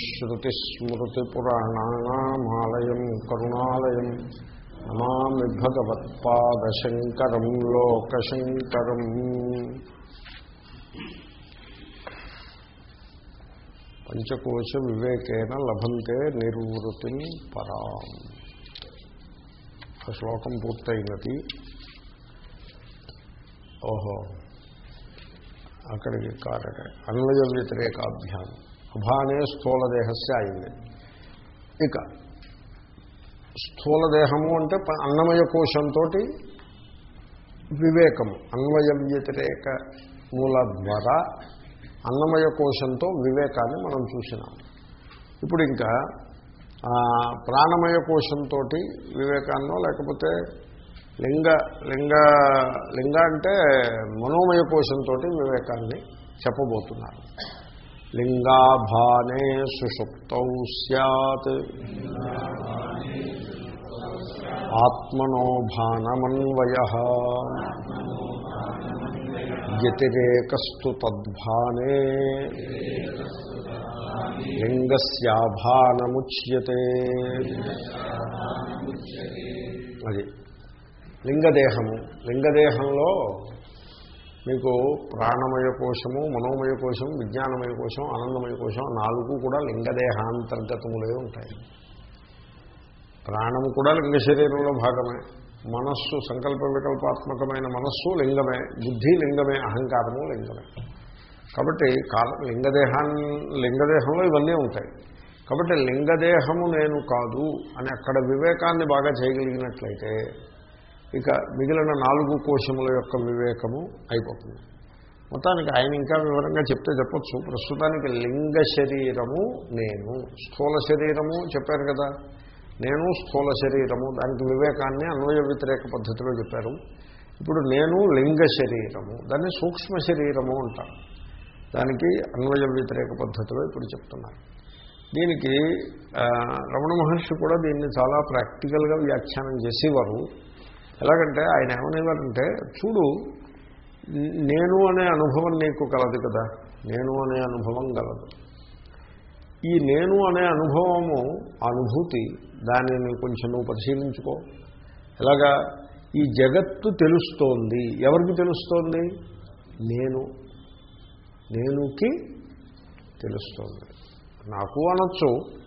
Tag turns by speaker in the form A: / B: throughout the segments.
A: శ్రుతిస్మృతిపురాణానామాలయం కరుణాలయం నమామి భగవత్పాదశంకరం లోకశంకరం పంచకోశ వివేకేన లభంతే నిర్వృతిం పరాం। ఆ శ్లోకం పూర్తయినది. ఓహో అక్కడికి కారటే అన్వయ వ్యతిరేకాభ్యానం అభానే స్థూలదేహస్య అయింది. ఇక స్థూలదేహము అంటే అన్నమయ కోశంతో వివేకము. అన్వయ వ్యతిరేక మూల ద్వారా అన్నమయ కోశంతో వివేకాన్ని మనం చూసినాం. ఇప్పుడు ఇంకా ప్రాణమయ కోశంతో వివేకాన్నో లేకపోతే లింగ లింగ లింగ అంటే మనోమయ కోశంతో వివేకాన్ని చెప్పబోతున్నారు. లింగాభానే సుషుప్తౌ సత్ ఆత్మనో భానమన్వయ వ్యతిరేకస్తు తద్భానే. లింగస్యాభానముచ్యతే. అది లింగదేహము. లింగదేహంలో మీకు ప్రాణమయ కోశము మనోమయ కోశం విజ్ఞానమయ కోశం ఆనందమయ కోశం నాలుగు కూడా లింగదేహాంతర్గతములే ఉంటాయి. ప్రాణము కూడా లింగ శరీరంలో భాగమే. మనస్సు సంకల్ప వికల్పాత్మకమైన మనస్సు లింగమే. బుద్ధి లింగమే అహంకారము లింగమే. కాబట్టి లింగదేహాన్ని లింగదేహంలో ఇవన్నీ ఉంటాయి. కాబట్టి లింగదేహము నేను కాదు అని అక్కడ వివేకాన్ని బాగా చేయగలిగినట్లయితే ఇక మిగిలిన నాలుగు కోశముల యొక్క వివేకము అయిపోతుంది. మొత్తానికి ఆయన ఇంకా వివరంగా చెప్తే చెప్పొచ్చు. ప్రస్తుతానికి లింగ శరీరము నేను. స్థూల శరీరము చెప్పారు కదా. నేను స్థూల శరీరము. దానికి వివేకాన్ని అన్వయ వ్యతిరేక పద్ధతిలో చెప్పారు. ఇప్పుడు నేను లింగ శరీరము. దాన్ని సూక్ష్మ శరీరము అంటారు. దానికి అన్వయ వ్యతిరేక పద్ధతిలో ఇప్పుడు చెప్తున్నారు. దీనికి రమణ మహర్షి కూడా దీన్ని చాలా ప్రాక్టికల్గా వ్యాఖ్యానం చేసేవారు. ఎలాగంటే ఆయన ఏమనేవారంటే చూడు నేను అనే అనుభవం నీకు కలదు కదా. నేను అనే అనుభవం కలదు. ఈ నేను అనే అనుభవము ఆ అనుభూతి దానిని కొంచెం నువ్వు పరిశీలించుకో. ఎలాగా ఈ జగత్తు తెలుస్తోంది. ఎవరికి తెలుస్తోంది? నేను. నేనుకి తెలుస్తోంది. నాకు అనొచ్చు.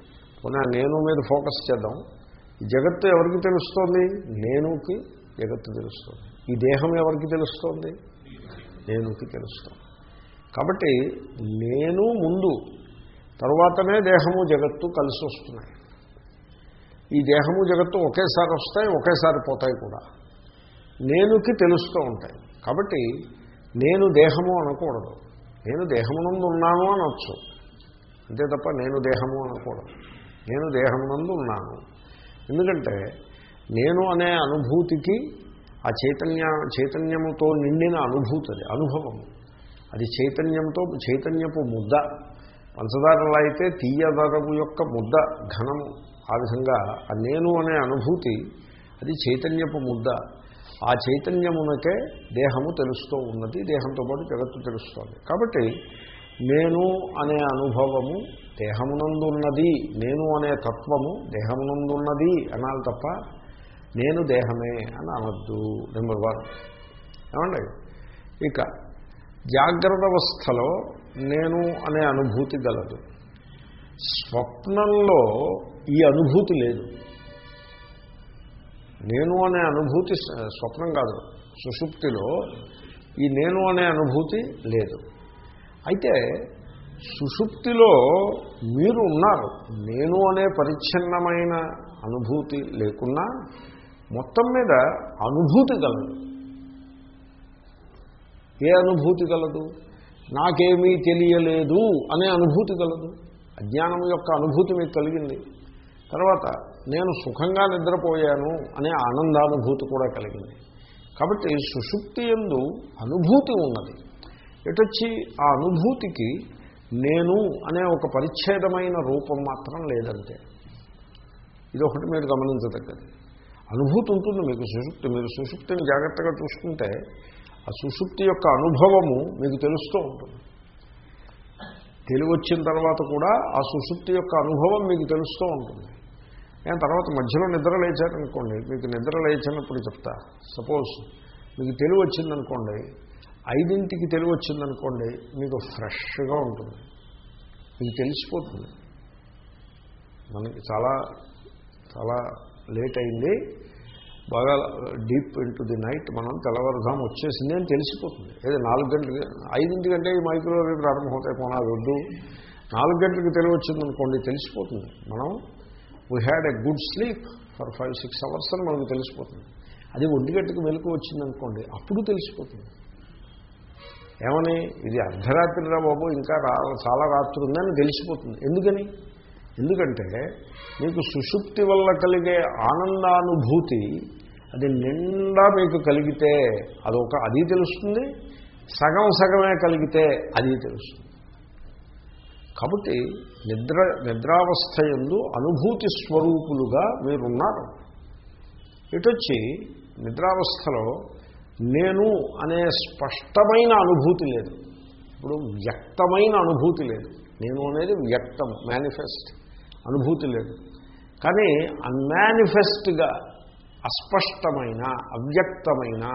A: పునః నేను మీద ఫోకస్ చేద్దాం. ఈ జగత్తు ఎవరికి తెలుస్తోంది? నేనుకి జగత్తు తెలుస్తుంది. ఈ దేహం ఎవరికి తెలుస్తోంది? నేనుకి తెలుస్తుంది. కాబట్టి నేను ముందు తరువాతనే దేహము జగత్తు కలిసి వస్తున్నాయి. ఈ దేహము జగత్తు ఒకేసారి వస్తాయి ఒకేసారి పోతాయి కూడా. నేనుకి తెలుస్తూ ఉంటాయి. కాబట్టి నేను దేహము అనకూడదు. నేను దేహమునందు ఉన్నాను అనొచ్చు. అంతే తప్ప నేను దేహము అనకూడదు. నేను దేహమునందు ఉన్నాను. ఎందుకంటే నేను అనే అనుభూతికి ఆ చైతన్య చైతన్యముతో నిండిన అనుభూతి అది అనుభవము అది చైతన్యంతో చైతన్యపు ముద్ద. పంచదారలా అయితే తీయదరము యొక్క ముద్ద ఘనము. ఆ విధంగా ఆ నేను అనే అనుభూతి అది చైతన్యపు ముద్ద. ఆ చైతన్యమునకే దేహము తెలుస్తూ ఉన్నది దేహంతో పాటు జగత్తు తెలుస్తోంది. కాబట్టి నేను అనే అనుభవము దేహమునందున్నది నేను అనే తత్వము దేహమునందున్నది అనాలి తప్ప నేను దేహమే అని అనొద్దు నెంబర్ వన్. ఏమండి? ఇక జాగ్రత్త అవస్థలో నేను అనే అనుభూతి గలదు. స్వప్నంలో ఈ అనుభూతి లేదు. నేను అనే అనుభూతి స్వప్నం కాదు సుషుప్తిలో ఈ నేను అనే అనుభూతి లేదు. అయితే సుషుప్తిలో మీరు ఉన్నారు. నేను అనే పరిచ్ఛిన్నమైన అనుభూతి లేకున్నా మొత్తం మీద అనుభూతి కలదు. ఏ అనుభూతి కలదు? నాకేమీ తెలియలేదు అనే అనుభూతి కలదు. అజ్ఞానం యొక్క అనుభూతి మీకు కలిగింది. తర్వాత నేను సుఖంగా నిద్రపోయాను అనే ఆనందానుభూతి కూడా కలిగింది. కాబట్టి సుషుప్తి ఎందు అనుభూతి ఉన్నది. ఎటొచ్చి ఆ అనుభూతికి నేను అనే ఒక పరిచ్ఛేదమైన రూపం మాత్రం లేదంతే ఇదొకటి మీరు గమనించదగ్గది. అనుభూతి ఉంటుంది మీకు సుషుప్తి మీరు సుషుప్తిని జాగ్రత్తగా చూసుకుంటే ఆ సుషుప్తి యొక్క అనుభవము మీకు తెలుస్తూ ఉంటుంది. తెలివి వచ్చిన తర్వాత కూడా ఆ సుషుప్తి యొక్క అనుభవం మీకు తెలుస్తూ ఉంటుంది. నేను తర్వాత మధ్యలో నిద్ర లేచారనుకోండి మీకు నిద్ర లేచినప్పుడు చెప్తా సపోజ్ మీకు తెలివి వచ్చిందనుకోండి ఐదింటికి తెలివి వచ్చిందనుకోండి మీకు ఫ్రెష్గా ఉంటుంది. మీకు తెలిసిపోతుంది. మనకి చాలా చాలా లేట్ అయింది బాగా డీప్ ఇంటూ ది నైట్ మనం తెల్లవారుధాం వచ్చేసింది అని తెలిసిపోతుంది. ఏదో నాలుగు గంటలకి ఐదింటికంటే ఈ మైక్రోవేవ్ ప్రారంభమవుతాయి పోనా వద్దు. నాలుగు గంటలకి తెలివి వచ్చిందనుకోండి తెలిసిపోతుంది. మనం we had a good sleep for five six hours అని మనకు తెలిసిపోతుంది. అది ఒంటి గంటకు మెలకు వచ్చిందనుకోండి అప్పుడు తెలిసిపోతుంది. ఏమని? ఇది అర్ధరాత్రి రా బాబు ఇంకా రా చాలా రాత్రి ఉందని తెలిసిపోతుంది. ఎందుకని? ఎందుకంటే మీకు సుషుప్తి వల్ల కలిగే ఆనందానుభూతి అది నిండా మీకు కలిగితే అదొక అది తెలుస్తుంది. సగం సగమే కలిగితే అది తెలుస్తుంది. కాబట్టి నిద్ర నిద్రావస్థ ఎందు అనుభూతి స్వరూపులుగా మీరున్నారు. ఇటొచ్చి నిద్రావస్థలో నేను అనే స్పష్టమైన అనుభూతి లేదు. ఇప్పుడు వ్యక్తమైన అనుభూతి లేదు. నేను అనేది వ్యక్తం మేనిఫెస్ట్ అనుభూతి లేదు. కానీ అన్మానిఫెస్ట్గా అస్పష్టమైన అవ్యక్తమైన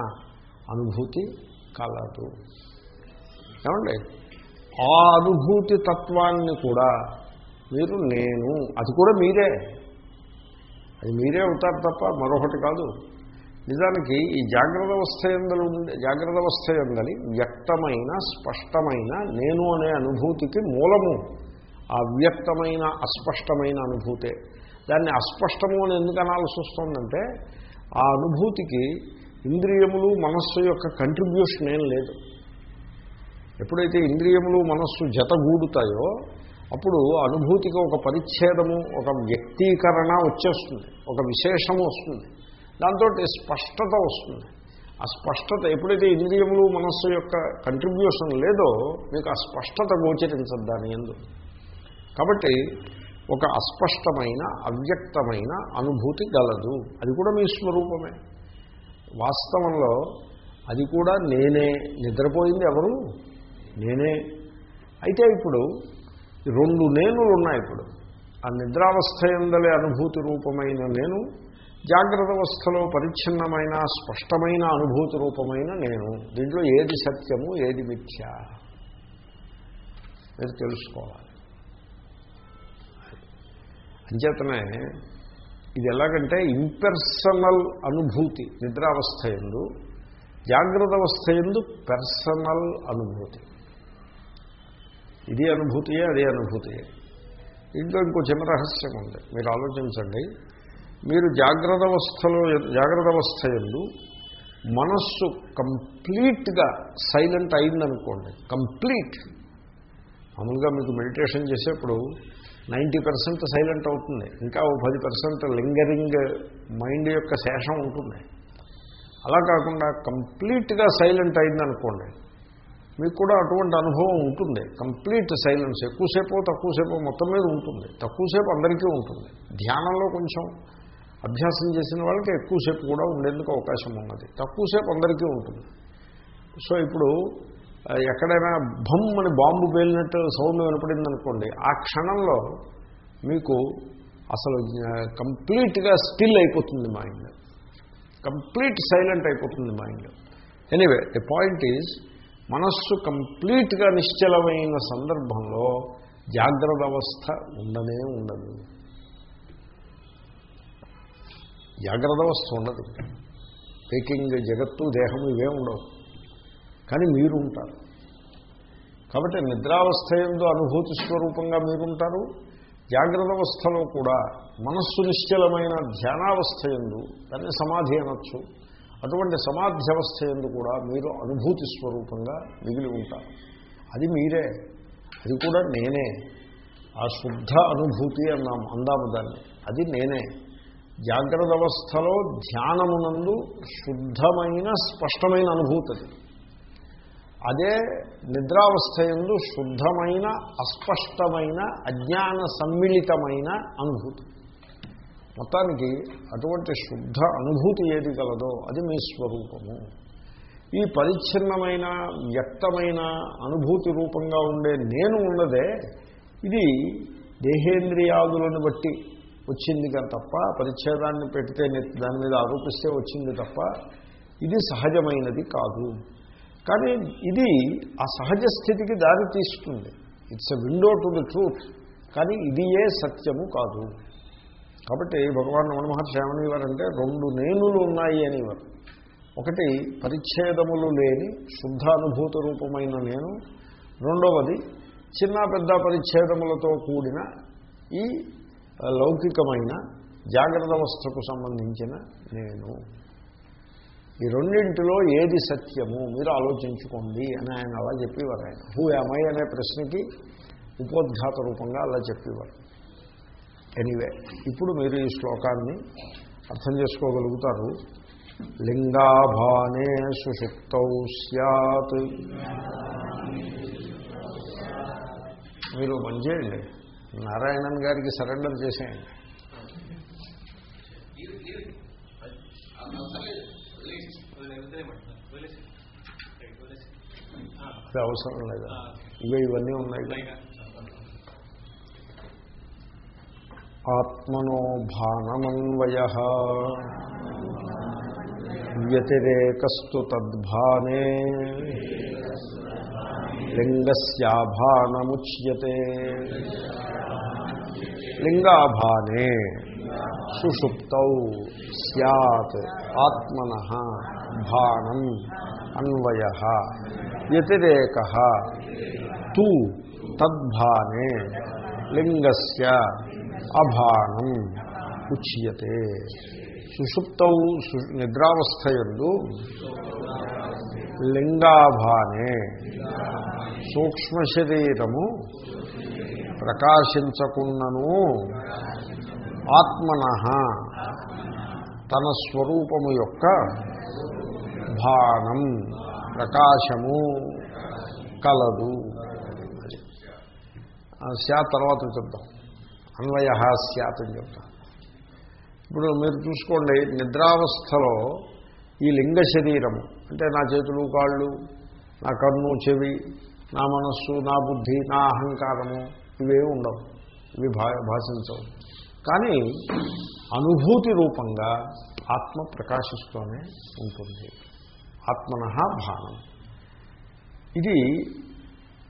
A: అనుభూతి కలదు. ఏమండి? ఆ అనుభూతి తత్వాన్ని కూడా మీరు నేను అది కూడా మీరే. అది మీరే అవుతారు తప్ప మరొకటి కాదు. నిజానికి ఈ జాగ్రత్త అవస్థ ఎందలు ఉండే జాగ్రత్త అవస్థ ఎందని వ్యక్తమైన స్పష్టమైన నేను అనే అనుభూతికి మూలము ఆ వ్యక్తమైన అస్పష్టమైన అనుభూతే. దాన్ని అస్పష్టము అని ఎందుకు అనాల్సి వస్తుందంటే ఆ అనుభూతికి ఇంద్రియములు మనస్సు యొక్క కంట్రిబ్యూషన్ ఏం లేదు. ఎప్పుడైతే ఇంద్రియములు మనస్సు జతగూడుతాయో అప్పుడు అనుభూతికి ఒక పరిచ్ఛేదము ఒక వ్యక్తీకరణ వచ్చేస్తుంది. ఒక విశేషము వస్తుంది. దాంతో స్పష్టత వస్తుంది. ఆ స్పష్టత ఎప్పుడైతే ఇంద్రియములు మనస్సు యొక్క కంట్రిబ్యూషన్ లేదో మీకు ఆ స్పష్టత గోచరించదు దాని కాబట్టి ఒక అస్పష్టమైన అవ్యక్తమైన అనుభూతి గలదు. అది కూడా మీ స్వరూపమే. వాస్తవంలో అది కూడా నేనే. నిద్రపోయింది ఎవరు? నేనే. అయితే ఇప్పుడు రెండు నేనులు ఉన్నాయి ఇప్పుడు. ఆ నిద్రావస్థ ఎందలే అనుభూతి రూపమైన నేను జాగ్రత్త అవస్థలో పరిచ్ఛిన్నమైన స్పష్టమైన అనుభూతి రూపమైన నేను. దీంట్లో ఏది సత్యము ఏది మిథ్య? మీరు తెలుసుకోవాలి. అంచేతనే ఇది ఎలాగంటే ఇంపెర్సనల్ అనుభూతి నిద్రావస్థ ఎందు జాగ్రత్త అవస్థ ఎందు పెర్సనల్ అనుభూతి. ఇది అనుభూతియే అదే అనుభూతియే. ఇంట్లో ఇంకో చిన్న రహస్యం ఉంది. మీరు ఆలోచించండి. మీరు జాగ్రత్త అవస్థలో జాగ్రత్త అవస్థ ఎందు మనస్సు కంప్లీట్గా సైలెంట్ అయిందనుకోండి కంప్లీట్. మామూలుగా మీకు మెడిటేషన్ చేసేప్పుడు నైంటీ పర్సెంట్ సైలెంట్ అవుతుంది. ఇంకా ఓ పది పర్సెంట్ లింగరింగ్ మైండ్ యొక్క శేషం ఉంటుంది. అలా కాకుండా కంప్లీట్గా సైలెంట్ అయిందనుకోండి మీకు కూడా అటువంటి అనుభవం ఉంటుంది. కంప్లీట్ సైలెన్స్ ఎక్కువసేపు తక్కువసేపు మొత్తం మీద ఉంటుంది. తక్కువసేపు అందరికీ ఉంటుంది. ధ్యానంలో కొంచెం అభ్యాసం చేసిన వాళ్ళకి ఎక్కువసేపు కూడా ఉండేందుకు అవకాశం ఉన్నది. తక్కువసేపు అందరికీ ఉంటుంది. సో ఇప్పుడు ఎక్కడైనా భమ్ అని బాంబు పేలినట్టు సౌండ్ వినపడింది అనుకోండి ఆ క్షణంలో మీకు అసలు కంప్లీట్గా స్టిల్ అయిపోతుంది మైండ్. కంప్లీట్ సైలెంట్ అయిపోతుంది mind. Anyway the point is మనస్సు కంప్లీట్గా నిశ్చలమైన సందర్భంలో జాగ్రత్త అవస్థ ఉండనే ఉండదు. జాగ్రత్త అవస్థ ఉండదు. టేకింగ్ జగత్తు దేహము ఇవే ఉండవు. కానీ మీరు ఉంటారు కాబట్టి నిద్రావస్థ ఎందు అనుభూతి స్వరూపంగా మీరుంటారు. జాగ్రత్త అవస్థలో కూడా మనస్సు నిశ్చలమైన ధ్యానావస్థ ఎందు దాన్ని సమాధి అనొచ్చు. అటువంటి సమాధ్యవస్థ ఎందు కూడా మీరు అనుభూతి స్వరూపంగా మిగిలి ఉంటారు. అది మీరే. అది కూడా నేనే. ఆ శుద్ధ అనుభూతి అన్నాము అందాము దాన్ని. అది నేనే. జాగ్రత్త అవస్థలో ధ్యానమునందు శుద్ధమైన స్పష్టమైన అనుభూతి అదే నిద్రావస్థ ఎందు శుద్ధమైన అస్పష్టమైన అజ్ఞాన సమ్మిళితమైన అనుభూతి. మొత్తానికి అటువంటి శుద్ధ అనుభూతి ఏది కలదో అది మీ స్వరూపము. ఈ పరిచ్ఛిన్నమైన వ్యక్తమైన అనుభూతి రూపంగా ఉండే నేను ఉన్నదే ఇది దేహేంద్రియాదులను బట్టి వచ్చింది కానీ తప్ప పరిచ్ఛేదాన్ని పెడితే దాని మీద ఆరోపిస్తే వచ్చింది తప్ప ఇది సహజమైనది కాదు. కానీ ఇది ఆ సహజ స్థితికి దారి తీస్తుంది it's a window to the truth కానీ ఇది ఏ సత్యము కాదు. కాబట్టి భగవాన్ రమణ మహర్షి ఏమనేవారంటే రెండు నేనులు ఉన్నాయి అనేవారు. ఒకటి పరిచ్ఛేదములు లేని శుద్ధ అనుభూత రూపమైన నేను. రెండవది చిన్న పెద్ద పరిచ్ఛేదములతో కూడిన ఈ లౌకికమైన జాగ్రత్త అవస్థకు సంబంధించిన నేను. ఈ రెండింటిలో ఏది సత్యము? మీరు ఆలోచించుకోండి అని ఆయన అలా చెప్పేవారు ఆయన. హూ అమై అనే ప్రశ్నకి ఉపోద్ఘాత రూపంగా అలా చెప్పేవారు. ఎనీవే ఇప్పుడు మీరు ఈ శ్లోకాన్ని అర్థం చేసుకోగలుగుతారు. లింగాభానే సుషుప్తౌ సత్ మీరు పనిచేయండి నారాయణన్ గారికి సరెండర్ చేసేయండి. అవసరం లేదా? ఇవే ఇవన్నీ ఉన్నాయి. ఆత్మనో భానమన్వయ వ్యతిరేకస్తు తద్భానే లింగస్యాభానముచ్యతే. లింగాభానే సుషుప్తౌ సత్ ఆత్మన భానం అన్వయ. వ్యతిరేక. తు తద్భానే లింగస్య అభానం ఉచ్యతే. సుషుప్తౌ నిద్రావస్థయందు లింగాభానే సూక్ష్మ శరీరము ప్రకాశించకున్నను ఆత్మన తన స్వరూపము యొక్క భానం. ప్రకాశము కలదు. స్యాత్ తర్వాత చెప్తాం. అన్వయ స్యాత్ అని చెప్తాం. ఇప్పుడు మీరు చూసుకోండి నిద్రావస్థలో ఈ లింగ శరీరము అంటే నా చేతులు కాళ్ళు నా కన్ను చెవి నా మనస్సు నా బుద్ధి నా అహంకారము ఇవే ఉండవు ఇవి భా భాషించవు. కానీ అనుభూతి రూపంగా ఆత్మ ప్రకాశిస్తూనే ఉంటుంది. ఆత్మన భానం ఇది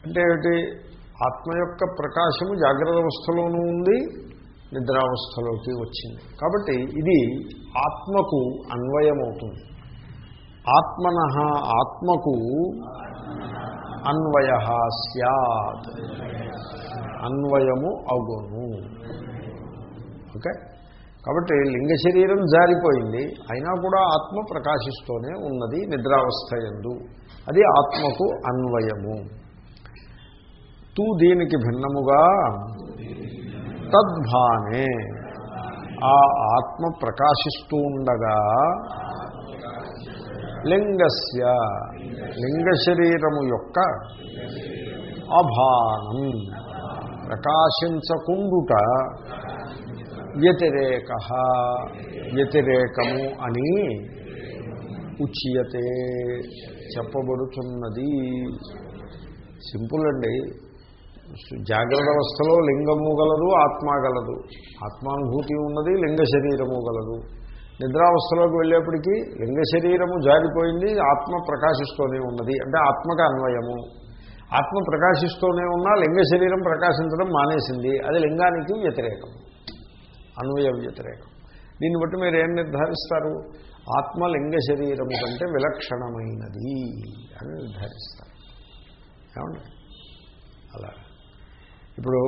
A: అంటే ఏమిటి? ఆత్మ యొక్క ప్రకాశము జాగ్రత్త అవస్థలోనూ ఉంది నిద్రావస్థలోకి వచ్చింది. కాబట్టి ఇది ఆత్మకు అన్వయమవుతుంది. ఆత్మన ఆత్మకు అన్వయ సత్ అన్వయము అగును. ఓకే? కాబట్టి లింగ శరీరం జారిపోయింది. అయినా కూడా ఆత్మ ప్రకాశిస్తూనే ఉన్నది నిద్రావస్థ ఎందు అది ఆత్మకు అన్వయము. తూ దీనికి భిన్నముగా తద్భానే ఆ ఆత్మ ప్రకాశిస్తూ ఉండగా లింగస్య లింగ శరీరము యొక్క అభానం ప్రకాశించకుండుట వ్యతిరేక వ్యతిరేకము అని ఉచ్యతే చెప్పబడుతున్నది. సింపుల్ అండి జాగ్రత్త అవస్థలో లింగము గలదు ఆత్మ గలదు. ఆత్మానుభూతి ఉన్నది లింగ శరీరము గలదు. నిద్రావస్థలోకి వెళ్ళేప్పటికీ లింగ శరీరము జారిపోయింది ఆత్మ ప్రకాశిస్తూనే ఉన్నది. అంటే ఆత్మక అన్వయము. ఆత్మ ప్రకాశిస్తూనే ఉన్నా లింగ శరీరం ప్రకాశించడం మానేసింది. అది లింగానికి వ్యతిరేకం. అన్వయ వ్యతిరేకం. దీన్ని బట్టి మీరు ఏం నిర్ధారిస్తారు? ఆత్మ లింగ శరీరము కంటే విలక్షణమైనది అని నిర్ధారిస్తారు. ఏమండి? అలా. ఇప్పుడు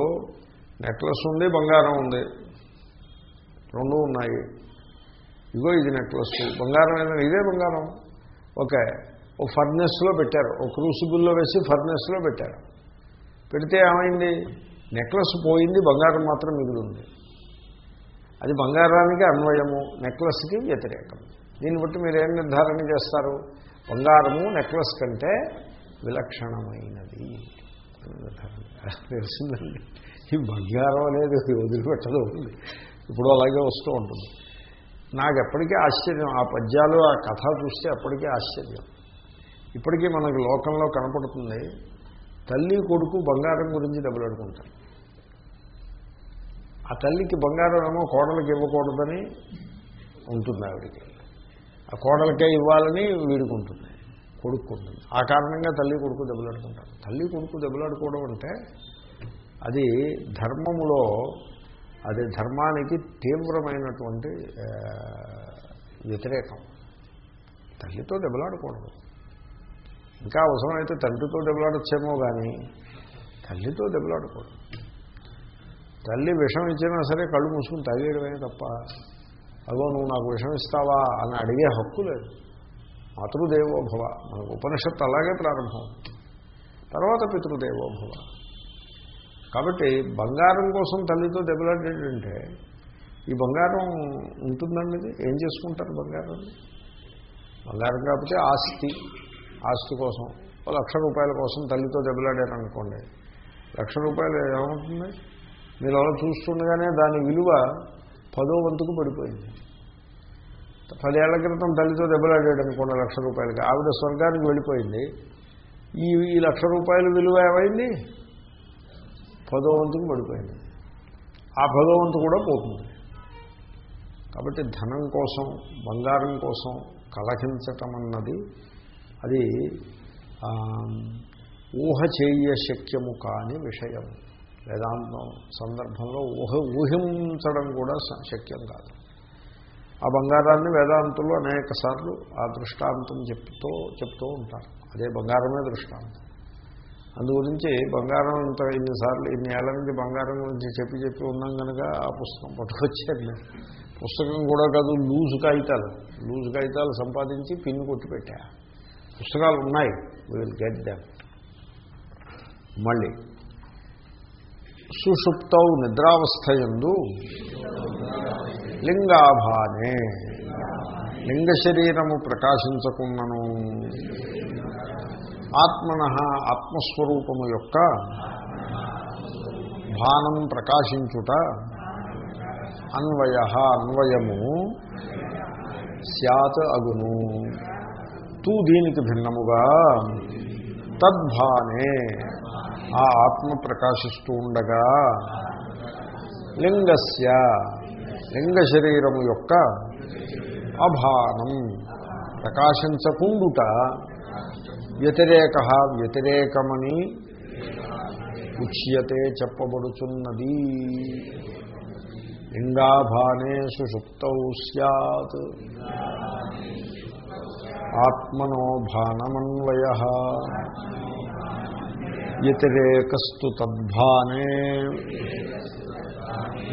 A: నెక్లెస్ ఉంది బంగారం ఉంది. రెండు ఉన్నాయి. ఇగో ఇది నెక్లెస్. బంగారం ఏదైనా ఇదే బంగారం. ఓకే. ఓ ఫర్నెస్లో పెట్టారు. ఓ క్రూసిబుల్లో వేసి ఫర్నెస్లో పెట్టారు. పెడితే ఏమైంది? నెక్లెస్ పోయింది బంగారం మాత్రం మిగిలింది. అది బంగారానికి అన్వయము నెక్లెస్కి వ్యతిరేకం. దీన్ని బట్టి మీరు ఏం నిర్ధారణ చేస్తారు? బంగారము నెక్లెస్ కంటే విలక్షణమైనది తెలిసిందండి ఈ బంగారం అనేది వదిలిపెట్టదు. ఇప్పుడు అలాగే వస్తూ ఉంటుంది. నాకు ఎప్పటికీ ఆశ్చర్యం. ఆ పద్యాలు ఆ కథ చూస్తే అప్పటికీ ఆశ్చర్యం. ఇప్పటికీ మనకు లోకంలో కనపడుతుంది తల్లి కొడుకు బంగారం గురించి దెబ్బలాడుకుంటారు ఆ తల్లికి బంగారం ఏమో కోడలికి ఇవ్వకూడదని ఉంటుంది ఆవిడికి. ఆ కోడలకే ఇవ్వాలని వీడికి ఉంటుంది కొడుకుంటుంది ఆ కారణంగా తల్లి కొడుకు దెబ్బలాడుకుంటారు. తల్లి కొడుకు దెబ్బలాడుకోవడం అంటే అది ధర్మములో అది ధర్మానికి తీవ్రమైనటువంటి వ్యతిరేకం. తల్లితో దెబ్బలాడకూడదు ఇంకా అవసరమైతే తండ్రితో దెబ్బలాడచ్చేమో కానీ తల్లితో దెబ్బలాడకూడదు తల్లి విషం ఇచ్చినా సరే కళ్ళు మూసుకుని తాగేయడమే తప్ప అగో నువ్వు నాకు విషం ఇస్తావా అని అడిగే హక్కు లేదు. మాతృదేవో భవ మనకు ఉపనిషత్తు అలాగే ప్రారంభం. తర్వాత పితృదేవో భవ కాబట్టి బంగారం కోసం తల్లితో దెబ్బలాడేటంటే ఈ బంగారం ఉంటుందండి ఇది? ఏం చేసుకుంటారు బంగారం? బంగారం కాకపోతే ఆస్తి. ఆస్తి కోసం. లక్ష రూపాయల కోసం తల్లితో దెబ్బలాడారనుకోండి. లక్ష రూపాయలు ఏమవుతుంది? మీరు అలా చూస్తుండగానే దాని విలువ పదో వంతుకు పడిపోయింది. పదేళ్ళ క్రితం తల్లితో దెబ్బలాడాడు అనుకోండి లక్ష రూపాయలకి ఆవిడ స్వర్గానికి వెళ్ళిపోయింది. ఈ ఈ లక్ష రూపాయల విలువ ఏమైంది? పదో వంతుకు పడిపోయింది. ఆ పదో వంతు కూడా పోతుంది. కాబట్టి ధనం కోసం బంగారం కోసం కలహించటం అన్నది అది ఊహ చేయ శక్యము కాని విషయం. వేదాంతం సందర్భంలో ఊహ ఊహించడం కూడా శక్యం కాదు. ఆ బంగారాన్ని వేదాంతులు అనేక సార్లు ఆ దృష్టాంతం చెప్తూ చెప్తూ ఉంటారు. అదే బంగారమే దృష్టాంతం. అందు గురించి బంగారం ఇంత ఇన్నిసార్లు ఇన్ని ఏళ్ళ నుంచి బంగారం గురించి చెప్పి చెప్పి ఉన్నాం కనుక ఆ పుస్తకం పట్టుకొచ్చాను పుస్తకం కూడా కాదు లూజు కాగితాలు. లూజు కాగితాలు సంపాదించి పిన్ కొట్టి పెట్టా. పుస్తకాలు ఉన్నాయి. విల్ గెట్ దెమ్ మళ్ళీ సుషుప్తౌ నిద్రావస్థయందు లింగాభానే లింగ శరీరము ప్రకాశించకున్నను ఆత్మన ఆత్మస్వరూపము యొక్క భానం ప్రకాశించుట అన్వయ అన్వయము స్యాత్ అగును. తూ దీనికి భిన్నముగా తద్భానే ఆ ఆత్మ ప్రకాశిస్తూ ఉండగా లింగస్య లింగ శరీరము యొక్క అభానం ప్రకాశించకుండుట వ్యతిరేక వ్యతిరేకమని ఉచ్యతే చెప్పబడుచున్నది. లింగాభానే సుషుప్త సత్ ఆత్మనో భానమన్వయ. వ్యతిరేకస్తు తద్భానే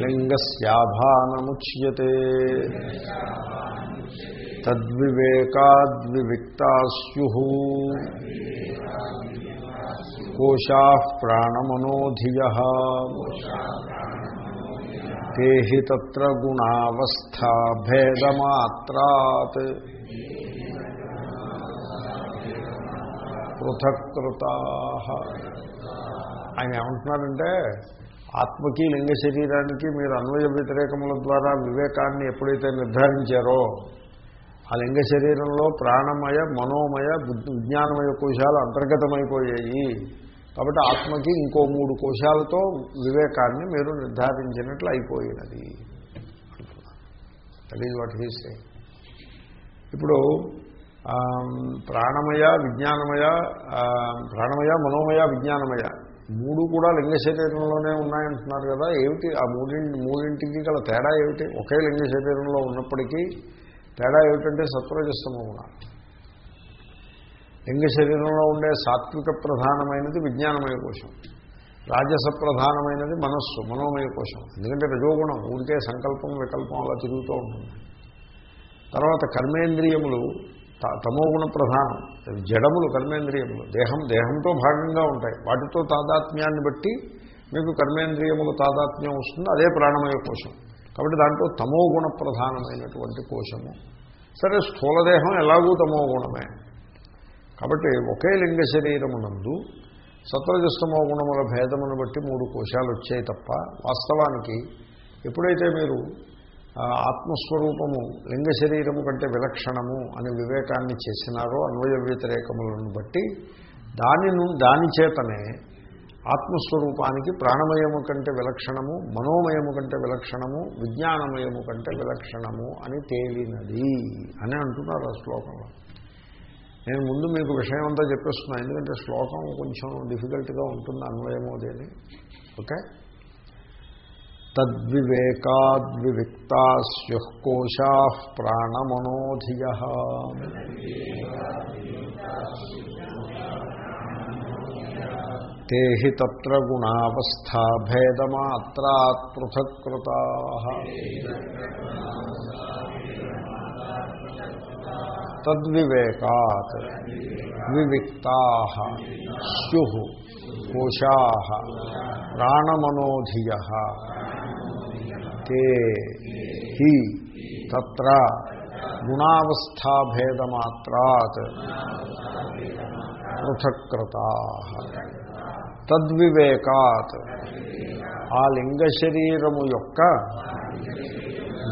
A: లింగస్యాభానముచ్యతే తద్వివేకాద్వివిక్తా స్యు కోశా ప్రాణమనోధియ తే హి గుణావస్థా భేదమాత్రాత్ పృథక్కృతా. ఆయన ఏమంటున్నారంటే ఆత్మకి లింగ శరీరానికి మీరు అన్వయ వ్యతిరేకముల ద్వారా వివేకాన్ని ఎప్పుడైతే నిర్ధారించారో ఆ లింగ శరీరంలో ప్రాణమయ మనోమయ విజ్ఞానమయ కోశాలు అంతర్గతమైపోయాయి. కాబట్టి ఆత్మకి ఇంకో మూడు కోశాలతో వివేకాన్ని మీరు నిర్ధారించినట్లు అయిపోయినది. దట్ ఈజ్ వాట్ హీ ఇప్పుడు ప్రాణమయ విజ్ఞానమయ ప్రాణమయ మనోమయ విజ్ఞానమయ. మూడు కూడా లింగ శరీరంలోనే ఉన్నాయంటున్నారు కదా ఏమిటి? ఆ మూడింటి మూడింటికి గల తేడా ఏమిటి? ఒకే లింగ శరీరంలో ఉన్నప్పటికీ తేడా ఏమిటంటే సత్వరజస్తమ గుణాలు లింగ శరీరంలో ఉండే సాత్విక ప్రధానమైనది విజ్ఞానమయ కోశం. రాజస ప్రధానమైనది మనస్సు మనోమయ కోశం. ఎందుకంటే రజోగుణం ఊరికే సంకల్పం వికల్పం అలా తిరుగుతూ ఉంటుంది. తర్వాత కర్మేంద్రియములు తమోగుణ ప్రధానం. జడములు కర్మేంద్రియములు. దేహం దేహంతో భాగంగా ఉంటాయి. వాటితో తాదాత్మ్యాన్ని బట్టి మీకు కర్మేంద్రియములు తాదాత్మ్యం వస్తుంది. అదే ప్రాణమయ కోశం. కాబట్టి దాంట్లో తమోగుణ ప్రధానమైనటువంటి కోశము. సరే స్థూలదేహం ఎలాగూ తమోగుణమే కాబట్టి ఒకే లింగ శరీరమునందు సత్వజస్తమో గుణముల భేదమును బట్టి మూడు కోశాలు వచ్చాయి తప్ప వాస్తవానికి ఎప్పుడైతే మీరు ఆత్మస్వరూపము లింగ శరీరము కంటే విలక్షణము అనే వివేకాన్ని చేసినారో అన్వయ వ్యతిరేకములను బట్టి దానిను దాని చేతనే ఆత్మస్వరూపానికి ప్రాణమయము కంటే విలక్షణము మనోమయము కంటే విలక్షణము విజ్ఞానమయము కంటే విలక్షణము అని తేలినది అని అంటున్నారు ఆ శ్లోకంలో. నేను ముందు మీకు విషయం అంతా చెప్పేస్తున్నాను ఎందుకంటే శ్లోకం కొంచెం డిఫికల్ట్గా ఉంటుంది అన్వయము ఓకే? ఓకే తద్వివేకాద్వివిక్తా స్యుఃకోశా ప్రాణమనోధియ తే హి తత్ర గుణావస్థా భేదమాత్రాత్ పృథక్కృతా తద్వివేకాత్ వివిక్తా స్యు కోశా ప్రాణమనోధియ తే హి తత్ర గుణావస్థాభేదమాత్రాత్ పృథక్కృతా తద్వివేకాత్ ఆ లింగ శరీరము యొక్క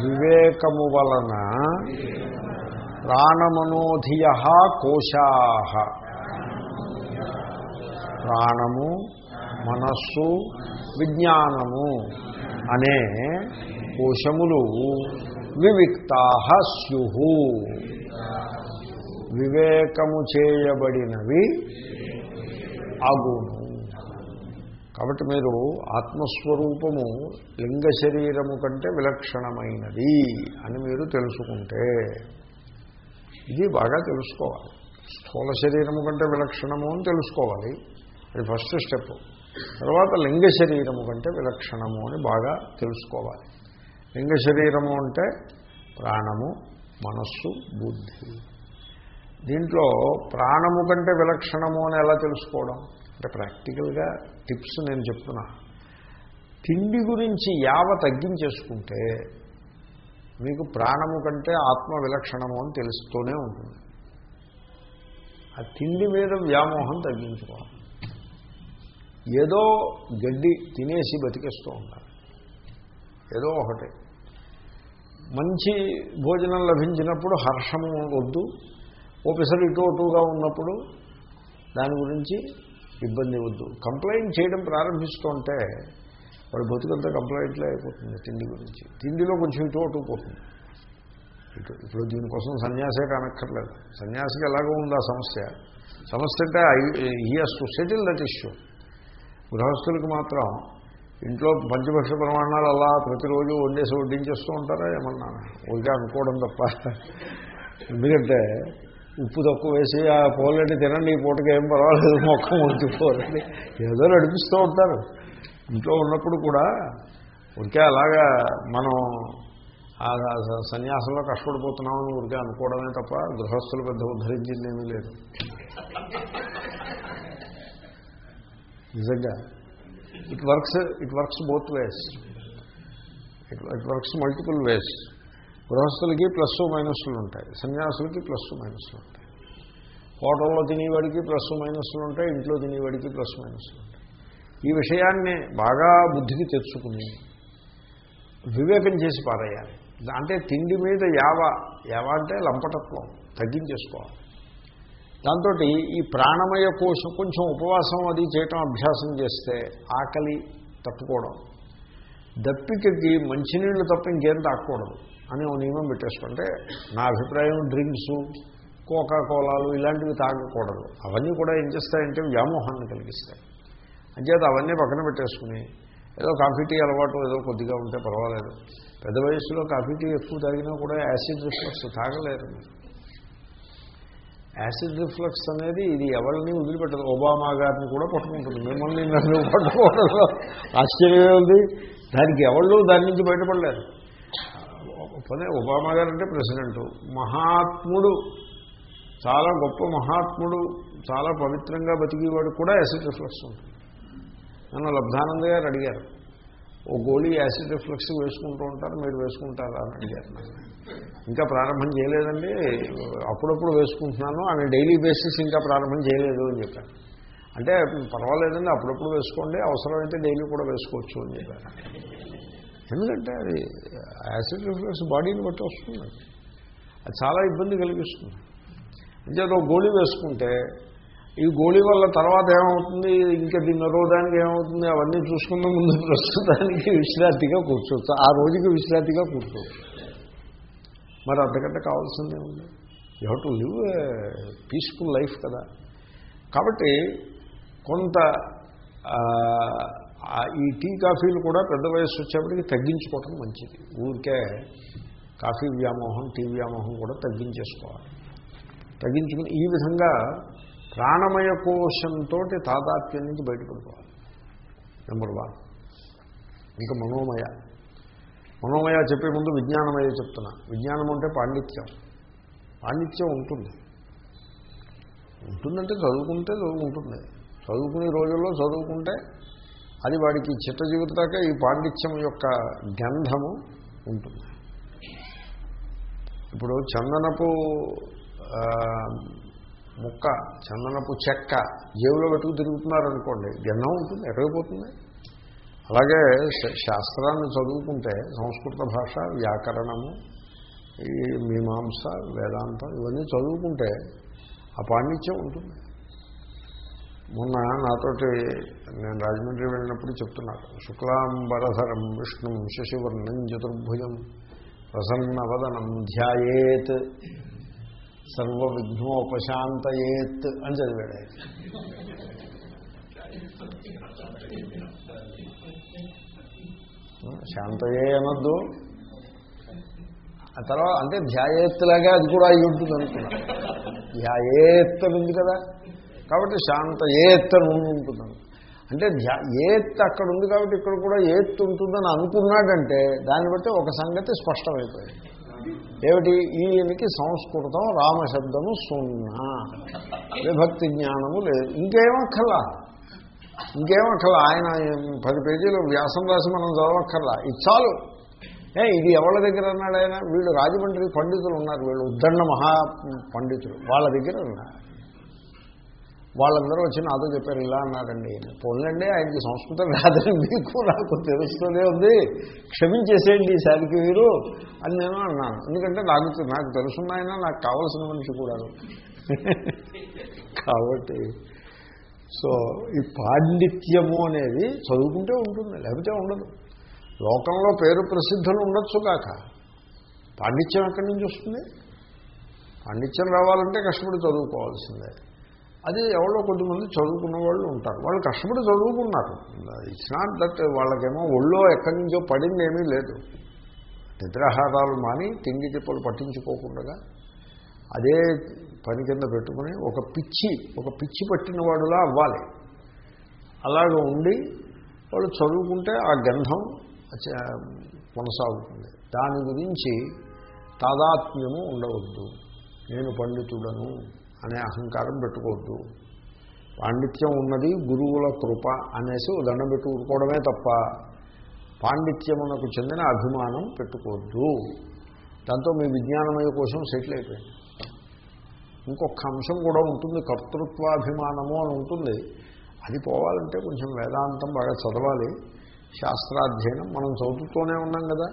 A: వివేకము వలన ప్రాణమనోధియ కోశా ప్రాణము మనస్సు విజ్ఞానము అనే కోశములు వివిక్తా స్యు వివేకము చేయబడినవి అగును. కాబట్టి మీరు ఆత్మస్వరూపము లింగ శరీరము కంటే విలక్షణమైనది అని మీరు తెలుసుకుంటే ఇది బాగా తెలుసుకోవాలి. స్థూల శరీరము కంటే విలక్షణము అని తెలుసుకోవాలి. అది ఫస్ట్ స్టెప్. తర్వాత లింగ శరీరము కంటే విలక్షణము అని బాగా తెలుసుకోవాలి. లింగ శరీరము అంటే ప్రాణము మనస్సు బుద్ధి. దీంట్లో ప్రాణము కంటే విలక్షణము అని ఎలా తెలుసుకోవడం? అంటే ప్రాక్టికల్గా టిప్స్ నేను చెప్తున్నా. తిండి గురించి యావ తగ్గించేసుకుంటే మీకు ప్రాణము కంటే ఆత్మ విలక్షణము అని తెలుస్తూనే ఉంటుంది. ఆ తిండి మీద వ్యామోహం తగ్గించుకోవాలి. ఏదో గడ్డి తినేసి బతికేస్తూ ఉంటారు. ఏదో ఒకటి. మంచి భోజనం లభించినప్పుడు హర్షం వద్దు ఓ ఇటు అటుగా ఉన్నప్పుడు దాని గురించి ఇబ్బంది వద్దు. కంప్లైంట్ చేయడం ప్రారంభిస్తుంటే వాడు బతుకంతా కంప్లైంట్లే అయిపోతుంది తిండి గురించి. తిండిలో కొంచెం ఇటు అటు పోతుంది. ఇటు ఇప్పుడు దీనికోసం సన్యాసే కానక్కర్లేదు. సన్యాసికి ఎలాగో ఉందా సమస్య. సమస్య అంటే he has to settle that issue గృహస్థులకు మాత్రం ఇంట్లో పంచభక్ష ప్రమాణాలు అలా ప్రతిరోజు వండేసి వడ్డించేస్తూ ఉంటారా ఏమన్నా? ఊరికే అనుకోవడం తప్ప. ఎందుకంటే ఉప్పు తక్కువ వేసి ఆ పోలండి తినండి ఈ పూటకి ఏం పర్వాలేదు మొక్క ఉంచిపోరండి ఏదో నడిపిస్తూ ఉంటారు. ఇంట్లో ఉన్నప్పుడు కూడా ఊరికే అలాగా మనం ఆ సన్యాసంలో కష్టపడిపోతున్నామని ఊరికే అనుకోవడమే తప్ప గృహస్థులు పెద్ద ఉద్ధరించింది ఏమీ లేదు. నిజంగా. It works it works both ways it it works multiple ways గృహస్థులకి plus మైనస్లు ఉంటాయి. సన్యాసులకి ప్లస్ మైనస్లు ఉంటాయి. హోటల్లో తినేవాడికి ప్లస్ మైనస్లు ఉంటాయి. ఇంట్లో తినేవాడికి ప్లస్ మైనస్లు ఉంటాయి. ఈ విషయాన్ని బాగా బుద్ధికి తెచ్చుకుని వివేకం చేసి పారేయాలి. అంటే తిండి మీద యావ యావ అంటే లంపటత్వం. తగ్గించేసుకోవాలి. దాంతో ఈ ప్రాణమయ కోశం కొంచెం ఉపవాసం అది చేయటం అభ్యాసం చేస్తే ఆకలి తట్టుకోవడం. దప్పికకి మంచినీళ్ళు తప్ప ఇంకేం తాకూడదు అని ఒక నియమం పెట్టేసుకుంటే నా అభిప్రాయం డ్రింక్స్ కోకా కోలాలు ఇలాంటివి తాగకూడదు. అవన్నీ కూడా ఏం చేస్తాయంటే వ్యామోహాన్ని కలిగిస్తాయి. అంచేత అవన్నీ పక్కన పెట్టేసుకుని ఏదో కాఫీ టీ అలవాటు ఏదో కొద్దిగా ఉంటే పర్వాలేదు. పెద్ద వయసులో కాఫీ టీ ఎక్కువ తాగినా కూడా యాసిడ్ రిఫ్లెక్స్ తాగలేరు మీరు. యాసిడ్ రిఫ్లెక్స్ అనేది ఇది ఎవరిని వదిలిపెట్టదు. ఒబామా గారిని కూడా పట్టుకుంటుంది. మిమ్మల్ని నన్ను పట్టుకోవడంలో ఆశ్చర్యమే ఉంది. దానికి ఎవళ్ళు దాని నుంచి బయటపడలేరు. పనే ఒబామా గారు అంటే ప్రెసిడెంట్. మహాత్ముడు. చాలా గొప్ప మహాత్ముడు. చాలా పవిత్రంగా బతికేవాడు కూడా యాసిడ్ రిఫ్లెక్స్ ఉంటుంది నన్ను లబ్ధానంద గారు అడిగారు. ఓ గోళీ యాసిడ్ రిఫ్లెక్స్ వేసుకుంటూ ఉంటారు మీరు వేసుకుంటారా అని అడిగారు ఇంకా ప్రారంభం చేయలేదండి. అప్పుడప్పుడు వేసుకుంటున్నాను. ఆమె డైలీ బేసిస్ ఇంకా ప్రారంభం చేయలేదు అని చెప్పాను అంటే పర్వాలేదండి అప్పుడప్పుడు వేసుకోండి. అవసరమైతే డైలీ కూడా వేసుకోవచ్చు అని చెప్పాను ఎందుకంటే అది యాసిడ్ రిఫ్లెక్స్ బాడీని బట్టి వస్తుంది. అది చాలా ఇబ్బంది కలిగిస్తుంది. అంటే ఒక గోళీ వేసుకుంటే ఈ గోళీ వల్ల తర్వాత ఏమవుతుంది? ఇంకా దీన్ని రోజానికి ఏమవుతుంది? అవన్నీ చూసుకున్న ముందు ప్రస్తుతానికి విశ్రాంతిగా కూర్చోవచ్చు. ఆ రోజుకి విశ్రాంతిగా కూర్చోవచ్చు. మరి అంతకంటే కావాల్సిందే ఉంది you have to live peaceful life కదా. కాబట్టి కొంత ఈ టీ కాఫీలు కూడా పెద్ద వయసు వచ్చేప్పటికి తగ్గించుకోవటం మంచిది. ఊరికే కాఫీ వ్యామోహం టీ వ్యామోహం కూడా తగ్గించేసుకోవాలి. తగ్గించుకుని ఈ విధంగా ప్రాణమయ కోశంతో తాదాత్మ్యం నుంచి బయటపడిపోవాలి. నెంబర్ వన్ ఇంకా మనోమయ. మనోమయ చెప్పే ముందు విజ్ఞానమయ చెప్తున్నా. విజ్ఞానం అంటే పాండిత్యం. పాండిత్యం ఉంటుంది. ఉంటుందంటే చదువుకుంటే ఉంటుంది చదువుకునే రోజుల్లో చదువుకుంటే అది వాడికి చిట్ట జీవితాకే ఈ పాండిత్యం యొక్క గంధము ఉంటుంది. ఇప్పుడు చందనపు ముక్క చందనపు చెక్క జేబులో పెట్టుకు తిరుగుతున్నారనుకోండి గంధం ఉంటుంది ఎక్కడికి పోతుంది. అలాగే శ- శాస్త్రాన్ని చదువుకుంటే సంస్కృత భాష వ్యాకరణము ఈ మీమాంస వేదాంతం ఇవన్నీ చదువుకుంటే ఆ పాండిత్యం ఉంటుంది. మొన్న నాతోటి నేను రాజమండ్రి వెళ్ళినప్పుడు చెప్తున్నాను శుక్లాంబరధరం విష్ణు శశివర్ణం చతుర్భుజం ప్రసన్నవదనం ధ్యాయేత్ సర్వ విఘ్నోపశాంతయేత్ అని చదివాడు శాంతయే అనొద్దు. ఆ తర్వాత అంటే ధ్యాయేత్తులాగా అది కూడా అయి ఉంటుంది అనుకున్నా ధ్యాయేత్ ఉంది కదా. కాబట్టి శాంత ఏత్ అని ఉంటుంది. అంటే ధ్యా ఏత్ అక్కడ ఉంది కాబట్టి ఇక్కడ కూడా ఏత్తు ఉంటుందని అనుకున్నాడంటే దాన్ని బట్టి ఒక సంగతి స్పష్టమైపోయింది. ఏమిటి? ఈయనకి సంస్కృతం రామశబ్దము సున్నా. విభక్తి జ్ఞానము లేదు. ఇంకేమక్కర్లా ఇంకేమక్కర్లా ఆయన పది పేజీలు వ్యాసం రాసి మనం చదవక్కర్లా. ఇది చాలు. ఏ ఇది ఎవరి దగ్గర అన్నాడు ఆయన? వీళ్ళు రాజమండ్రి పండితులు ఉన్నారు. వీళ్ళు ఉద్దండ మహా పండితులు. వాళ్ళ దగ్గర ఉన్నారు. వాళ్ళందరూ వచ్చి నాతో చెప్పారు ఇలా అన్నారండి పోలండి ఆయనకి సంస్కృతం రాదని మీకు నాకు తెలుస్తూనే ఉంది. క్షమించేసేయండి ఈసారికి మీరు అని నేను అన్నాను. ఎందుకంటే నాకు నాకు తెలుసున్నాయన నాకు కావలసిన మనిషి కూడా కాబట్టి సో ఈ పాండిత్యము అనేది చదువుకుంటే ఉంటుంది లేకపోతే ఉండదు. లోకంలో పేరు ప్రసిద్ధులు ఉండొచ్చు కాక. పాండిత్యం ఎక్కడి నుంచి వస్తుంది? పాండిత్యం రావాలంటే కష్టపడి చదువుకోవాల్సిందే. అది ఎవరో కొద్దిమంది చదువుకున్న వాళ్ళు ఉంటారు. వాళ్ళు కష్టపడి చదువుకున్నారు. ఇట్స్ నాట్ దట్ వాళ్ళకేమో ఒళ్ళో ఎక్కడి నుంచో పడింది ఏమీ లేదు. నిద్రాహారాలు మాని తిండి తిప్పలు పట్టించుకోకుండా అదే పని కింద పెట్టుకుని ఒక పిచ్చి ఒక పిచ్చి పట్టిన వాడులా అవ్వాలి. అలాగ ఉండి వాళ్ళు చదువుకుంటే ఆ గంధం కొనసాగుతుంది. దాని గురించి తాదాత్మ్యము ఉండవద్దు. నేను పండితుడను అనే అహంకారం పెట్టుకోవద్దు. పాండిత్యం ఉన్నది గురువుల కృప అనేసి దండం పెట్టి ఊరుకోవడమే తప్ప పాండిత్యమునకు చెందిన అభిమానం పెట్టుకోవద్దు. దాంతో మీ విజ్ఞానమయ కోసం సెటిల్ అయిపోయింది. ఇంకొక అంశం కూడా ఉంటుంది కర్తృత్వాభిమానము అని ఉంటుంది. అది పోవాలంటే కొంచెం వేదాంతం బాగా చదవాలి. శాస్త్రాధ్యయనం మనం చదువుతూనే ఉన్నాం కదా.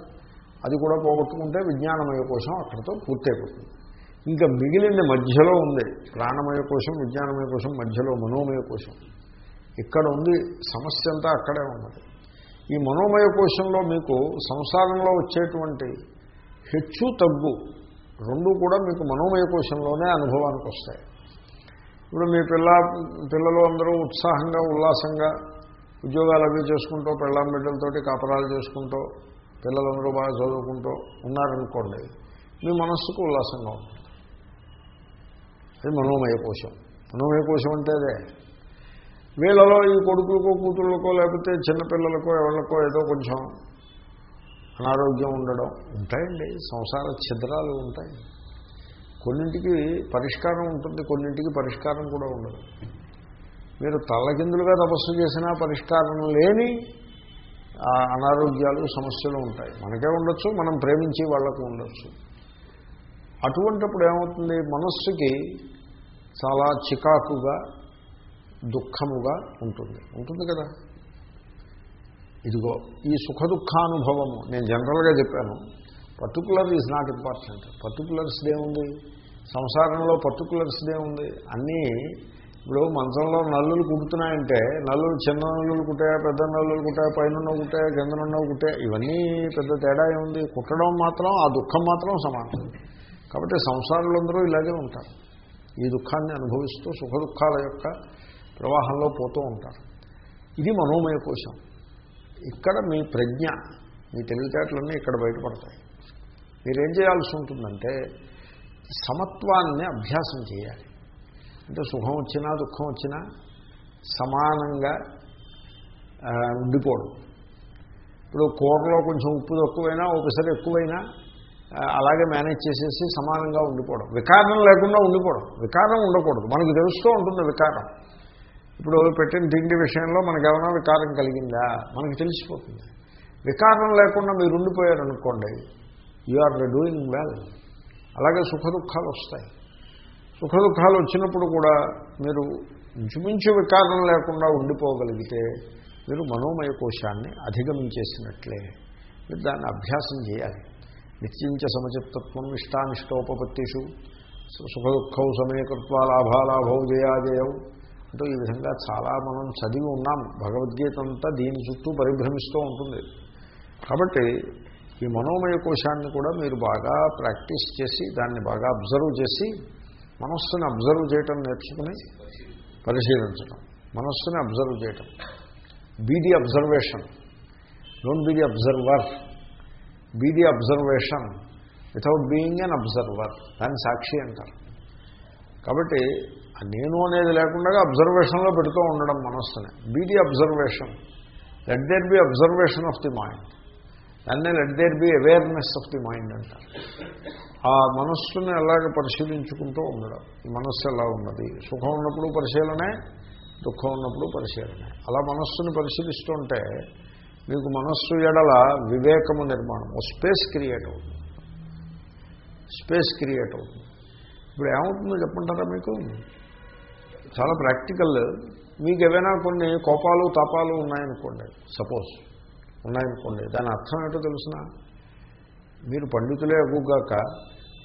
A: అది కూడా పోగొట్టుకుంటే విజ్ఞానమయ కోసం అక్కడితో పూర్తయిపోతుంది. ఇంకా మిగిలిన మధ్యలో ఉంది. ప్రాణమయ కోసం విజ్ఞానమయ కోసం మధ్యలో మనోమయ కోసం ఇక్కడ ఉంది సమస్య అంతా అక్కడే ఉన్నది. ఈ మనోమయ కోశంలో మీకు సంసారంలో వచ్చేటువంటి హెచ్చు తగ్గు రెండు కూడా మీకు మనోమయ కోశంలోనే అనుభవానికి వస్తాయి. ఇప్పుడు మీ పిల్ల పిల్లలు అందరూ ఉత్సాహంగా ఉల్లాసంగా ఉద్యోగాలు అవి చేసుకుంటూ పెళ్ళాం బిడ్డలతోటి కాపరాలు చేసుకుంటూ పిల్లలందరూ బాగా చదువుకుంటూ ఉన్నారనుకోండి మీ మనస్సుకు ఉల్లాసంగా ఉంటుంది. అది మనోమయ కోశం. మనోమయ కోశం అంటే అదే. వీళ్ళలో ఈ కొడుకులకో కూతుళ్ళకో లేకపోతే చిన్నపిల్లలకో ఎవరికో ఏదో కొంచెం అనారోగ్యం ఉండడం. ఉంటాయండి. సంసార ఛిద్రాలు ఉంటాయి. కొన్నింటికి పరిష్కారం ఉంటుంది కొన్నింటికి పరిష్కారం కూడా ఉండదు. మీరు తల్లకిందులుగా తపస్సు చేసినా పరిష్కారం లేని ఆ అనారోగ్యాలు సమస్యలు ఉంటాయి. మనకే ఉండొచ్చు మనం ప్రేమించే వాళ్ళకు ఉండొచ్చు. అటువంటిప్పుడు ఏమవుతుంది? మనస్సుకి చాలా చికాకుగా దుఃఖముగా ఉంటుంది. ఉంటుంది కదా? ఇదిగో ఈ సుఖ దుఃఖానుభవము నేను జనరల్గా చెప్పాను పర్టికులర్ ఈజ్ నాట్ ఇంపార్టెంట్ పర్టికులర్స్దే ఉంది. సంసారంలో పర్టికులర్స్దే ఉంది. అన్నీ ఇప్పుడు మంచంలో నల్లులు కుడుతున్నాయంటే నల్లులు చిన్న నల్లులు కుట్టాయా పెద్ద నల్లులు కుట్టాయా పైన కుట్టాయా కిందనున్న కుట్టాయా ఇవన్నీ పెద్ద తేడా ఉంది? కుట్టడం మాత్రం ఆ దుఃఖం మాత్రం సమానం. కాబట్టి సంసారులందరూ ఇలాగే ఉంటారు. ఈ దుఃఖాన్ని అనుభవిస్తూ సుఖ దుఃఖాల యొక్క ప్రవాహంలో పోతూ ఉంటారు. ఇది మనోమయ కోశం. ఇక్కడ మీ ప్రజ్ఞ మీ తెలివితేటలన్నీ ఇక్కడ బయటపడతాయి. మీరేం చేయాల్సి ఉంటుందంటే సమత్వాన్ని అభ్యాసం చేయాలి. అంటే సుఖం వచ్చినా దుఃఖం వచ్చినా సమానంగా ఉండిపోవడం. ఇప్పుడు కూరలో కొంచెం ఉప్పు తక్కువైనా ఒకసారి ఎక్కువైనా అలాగే మేనేజ్ చేసేసి సమానంగా ఉండిపోవడం. వికారం లేకుండా ఉండిపోవడం. వికారం ఉండకూడదు. మనకు తెలుస్తూ ఉంటుంది వికారం. ఇప్పుడు పెట్టిన తిండి విషయంలో మనకు ఏమైనా వికారం కలిగిందా? మనకు తెలిసిపోతుంది. వికారం లేకుండా మీరు ఉండిపోయారనుకోండి యు ఆర్ డూయింగ్ వెల్ అలాగే సుఖ దుఃఖాలు వస్తాయి. సుఖ దుఃఖాలు వచ్చినప్పుడు కూడా మీరు ఇంచుమించు వికారం లేకుండా ఉండిపోగలిగితే మీరు మనోమయ కోశాన్ని అధిగమించేసినట్లే. మీరు దాన్ని అభ్యాసం చేయాలి. నిత్యించ సమచిత్తత్వం ఇష్టానిష్టోపత్తిషు సుఖ దుఃఖం సమయకృత్వ లాభాలాభౌ జయాజయం అంటే ఈ విధంగా చాలా మనం చదివి ఉన్నాం. భగవద్గీత అంతా దీని చుట్టూ పరిభ్రమిస్తూ ఉంటుంది. కాబట్టి ఈ మనోమయ కోశాన్ని కూడా మీరు బాగా ప్రాక్టీస్ చేసి దాన్ని బాగా అబ్జర్వ్ చేసి మనస్సుని అబ్జర్వ్ చేయటం నేర్చుకుని పరిశీలించడం మనస్సుని అబ్జర్వ్ చేయటం. Be the observation don't be the observer be the observation without being an observer దాన్ని సాక్షి అంటారు. కాబట్టి నేను అనేది లేకుండా అబ్జర్వేషన్లో పెడుతూ ఉండడం మనస్సుని. Be the observation. Let there be observation of the mind దాన్నే let there be awareness of the mind అంటారు. ఆ మనస్సుని ఎలాగ పరిశీలించుకుంటూ ఉండడం. ఈ మనస్సు ఎలా ఉన్నది? సుఖం ఉన్నప్పుడు పరిశీలనే దుఃఖం ఉన్నప్పుడు పరిశీలనే. అలా మనస్సుని పరిశీలిస్తుంటే మీకు మనస్సు ఎడల వివేకము నిర్మాణం. స్పేస్ క్రియేట్ అవుతుంది. స్పేస్ క్రియేట్ అవుతుంది. ఇప్పుడు ఏమవుతుందో చెప్పంటారా మీకు? చాలా ప్రాక్టికల్. మీకు ఏవైనా కొన్ని కోపాలు తాపాలు ఉన్నాయనుకోండి. సపోజ్ ఉన్నాయనుకోండి. దాని అర్థం ఏంటో తెలిసిన? మీరు పండితులే అగుగాక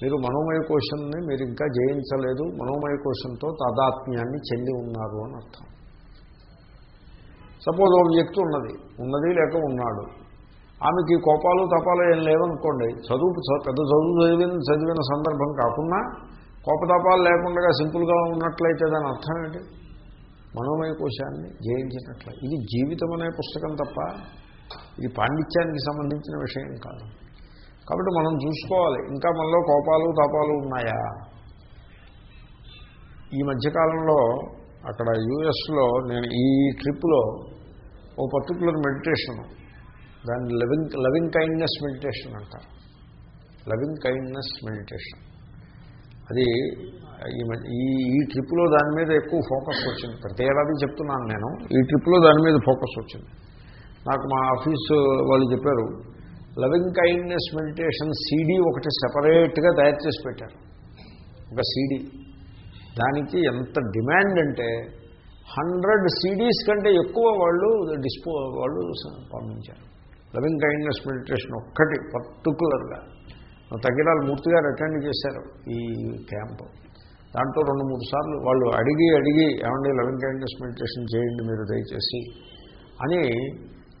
A: మీరు మనోమయ కోశంని మీరు ఇంకా జయించలేదు. మనోమయ కోశంతో తాదాత్మ్యాన్ని చెంది ఉన్నారు అని అర్థం. సపోజ్ ఒక వ్యక్తి ఉన్నది. ఉన్నది లేక ఉన్నాడు. ఆమెకి కోపాలు తపాలు ఏం లేవనుకోండి. చదువు పెద్ద చదువు చదివిన చదివిన సందర్భం కాకుండా కోపతాపాలు లేకుండా సింపుల్గా ఉన్నట్లయితే దాని అర్థం ఏంటి? మనోమయ కోశాన్ని జయించినట్లే. ఇది జీవితం అనే పుస్తకం తప్ప ఇది పాండిత్యానికి సంబంధించిన విషయం కాదు. కాబట్టి మనం చూసుకోవాలి ఇంకా మనలో కోపాలు తాపాలు ఉన్నాయా? ఈ మధ్యకాలంలో అక్కడ యూఎస్లో నేను ఈ ట్రిప్లో ఓ పర్టికులర్ మెడిటేషన్ దాన్ని లవింగ్ లవింగ్ కైండ్నెస్ మెడిటేషన్ అంటారు. Loving kindness meditation. అది ఈ ఈ ట్రిప్లో దాని మీద ఎక్కువ ఫోకస్ వచ్చింది. ప్రతి ఏడాది చెప్తున్నాను నేను. ఈ ట్రిప్లో దాని మీద ఫోకస్ వచ్చింది. నాకు మా ఆఫీసు వాళ్ళు చెప్పారు లవింగ్ కైండ్నెస్ మెడిటేషన్ సీడీ ఒకటి సెపరేట్గా తయారు చేసి పెట్టారు. ఒక సీడీ. దానికి ఎంత డిమాండ్ అంటే హండ్రెడ్ సీడీస్ కంటే ఎక్కువ వాళ్ళు డిస్పో వాళ్ళు పంపించారు. లవింగ్ కైండ్నెస్ మెడిటేషన్ ఒక్కటి పర్టికులర్గా. తగ్గిరాలు మూర్తి గారు అటెండ్ చేశారు ఈ క్యాంపు దాంట్లో రెండు మూడు సార్లు వాళ్ళు అడిగి అడిగి ఏమండి లవింగ్ కైండ్నెస్ మెడిటేషన్ చేయండి మీరు దయచేసి అని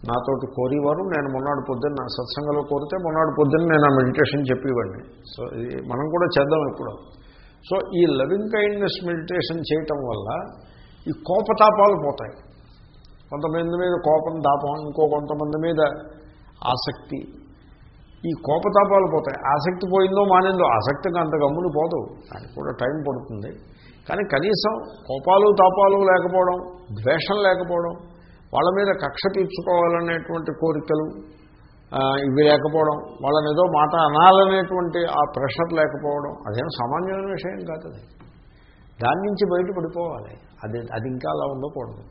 A: నాతోటి కోరేవారు. నేను మొన్నాడు పొద్దున్న సత్సంగంలో కోరితే మొన్నాడు పొద్దున్న నేను ఆ మెడిటేషన్ చెప్పేవాడిని. సో ఇది మనం కూడా చేద్దాం ఇప్పుడు. సో ఈ లవింగ్ కైండ్నెస్ మెడిటేషన్ చేయటం వల్ల ఈ కోపతాపాలు పోతాయి. కొంతమంది మీద కోపం తాపం ఇంకో కొంతమంది మీద ఆసక్తి ఈ కోపతాపాలు పోతాయి. ఆసక్తి పోయిందో మానిందో ఆసక్తికి అంత గమ్ములు పోదు. దానికి కూడా టైం పడుతుంది. కానీ కనీసం కోపాలు తాపాలు లేకపోవడం ద్వేషం లేకపోవడం వాళ్ళ మీద కక్ష తీర్చుకోవాలనేటువంటి కోరికలు ఇవి లేకపోవడం వాళ్ళని ఏదో మాట అనాలనేటువంటి ఆ ప్రెషర్ లేకపోవడం అదేం సామాన్యమైన విషయం కాదు అది. దాని నుంచి బయటపడిపోవాలి. అది అది ఇంకా అలా ఉండకూడదు.